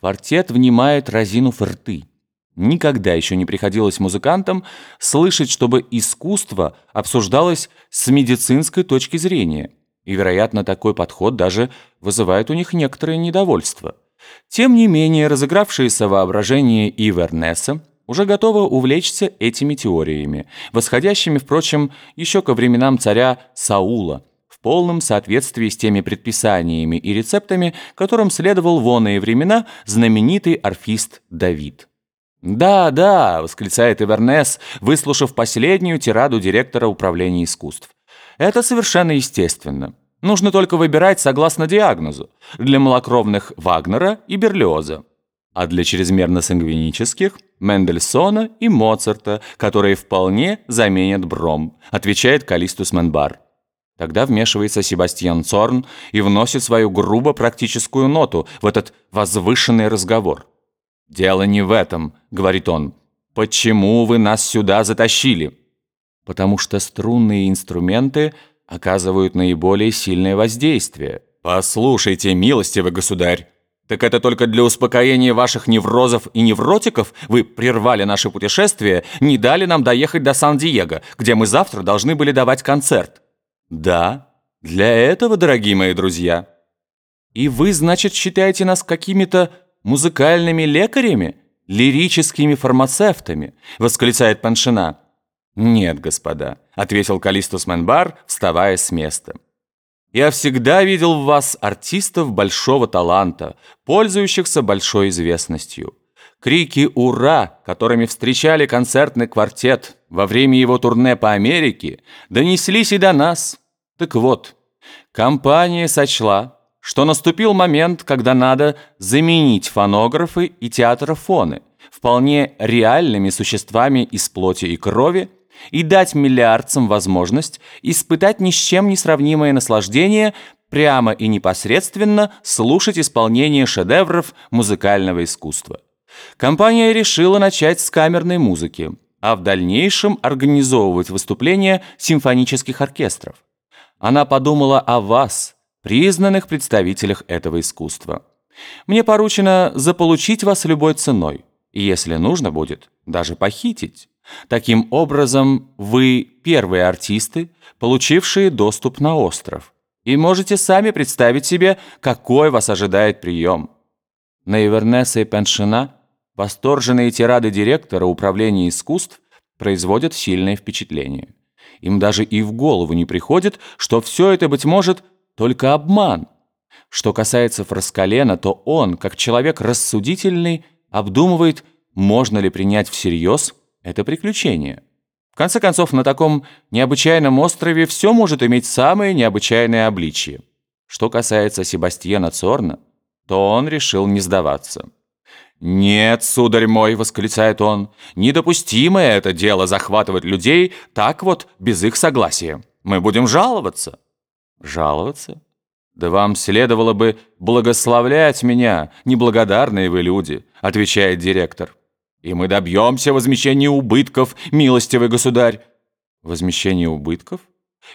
Квартет внимает, разинув рты. Никогда еще не приходилось музыкантам слышать, чтобы искусство обсуждалось с медицинской точки зрения. И, вероятно, такой подход даже вызывает у них некоторое недовольство. Тем не менее, разыгравшееся воображение Ивернеса уже готово увлечься этими теориями, восходящими, впрочем, еще ко временам царя Саула, в полном соответствии с теми предписаниями и рецептами, которым следовал в оные времена знаменитый орфист Давид. «Да, да», — восклицает Эвернес, выслушав последнюю тираду директора управления искусств. «Это совершенно естественно. Нужно только выбирать согласно диагнозу. Для малокровных Вагнера и Берлиоза. А для чрезмерно сангвинических – Мендельсона и Моцарта, которые вполне заменят Бром», отвечает Калистус Менбар. Тогда вмешивается Себастьян Цорн и вносит свою грубо практическую ноту в этот возвышенный разговор. «Дело не в этом», — говорит он. «Почему вы нас сюда затащили?» «Потому что струнные инструменты оказывают наиболее сильное воздействие». «Послушайте, милостивый государь, так это только для успокоения ваших неврозов и невротиков вы прервали наше путешествие, не дали нам доехать до Сан-Диего, где мы завтра должны были давать концерт». «Да, для этого, дорогие мои друзья». «И вы, значит, считаете нас какими-то музыкальными лекарями, лирическими фармацевтами», — восклицает Паншина. «Нет, господа», — ответил Калистус Менбар, вставая с места. «Я всегда видел в вас артистов большого таланта, пользующихся большой известностью. Крики «Ура!», которыми встречали концертный квартет во время его турне по Америке, донеслись и до нас. Так вот, компания сочла, что наступил момент, когда надо заменить фонографы и театрофоны вполне реальными существами из плоти и крови и дать миллиардцам возможность испытать ни с чем не сравнимое наслаждение прямо и непосредственно слушать исполнение шедевров музыкального искусства. Компания решила начать с камерной музыки, а в дальнейшем организовывать выступления симфонических оркестров. Она подумала о вас – признанных представителях этого искусства. Мне поручено заполучить вас любой ценой, и если нужно будет, даже похитить. Таким образом, вы первые артисты, получившие доступ на остров, и можете сами представить себе, какой вас ожидает прием. На Ивернеса и Пеншина восторженные тирады директора управления искусств производят сильное впечатление. Им даже и в голову не приходит, что все это, быть может, только обман. Что касается Фраскалена, то он, как человек рассудительный, обдумывает, можно ли принять всерьез это приключение. В конце концов, на таком необычайном острове все может иметь самое необычайное обличие. Что касается Себастьяна Цорна, то он решил не сдаваться. «Нет, сударь мой!» — восклицает он. «Недопустимо это дело захватывать людей так вот, без их согласия. Мы будем жаловаться». Жаловаться? Да вам следовало бы благословлять меня, неблагодарные вы люди, отвечает директор. И мы добьемся возмещения убытков, милостивый государь. Возмещение убытков?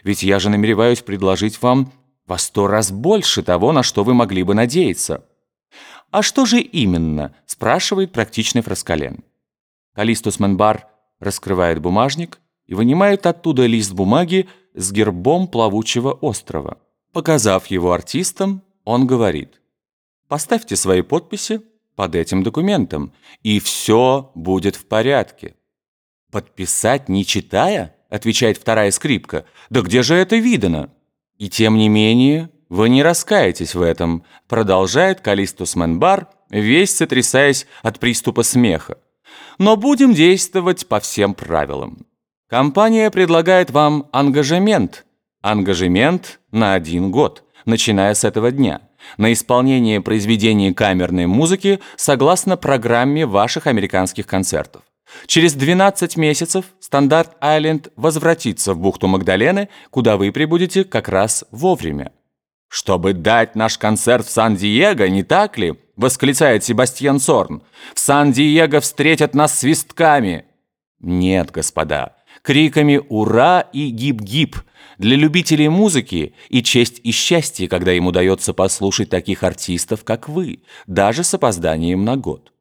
Ведь я же намереваюсь предложить вам во сто раз больше того, на что вы могли бы надеяться. А что же именно? спрашивает практичный Фраскален. Калистус Менбар раскрывает бумажник и вынимает оттуда лист бумаги, с гербом плавучего острова. Показав его артистам, он говорит, «Поставьте свои подписи под этим документом, и все будет в порядке». «Подписать не читая?» — отвечает вторая скрипка. «Да где же это видано?» «И тем не менее, вы не раскаетесь в этом», — продолжает Калистус Менбар, весь сотрясаясь от приступа смеха. «Но будем действовать по всем правилам. Компания предлагает вам ангажемент. Ангажемент на один год, начиная с этого дня, на исполнение произведений камерной музыки согласно программе ваших американских концертов. Через 12 месяцев Стандарт Айленд возвратится в бухту Магдалены, куда вы прибудете как раз вовремя. «Чтобы дать наш концерт в Сан-Диего, не так ли?» — восклицает Себастьян Сорн. «В Сан-Диего встретят нас свистками!» «Нет, господа, криками «Ура!» и «Гип-гип!» для любителей музыки и честь и счастье, когда им удается послушать таких артистов, как вы, даже с опозданием на год.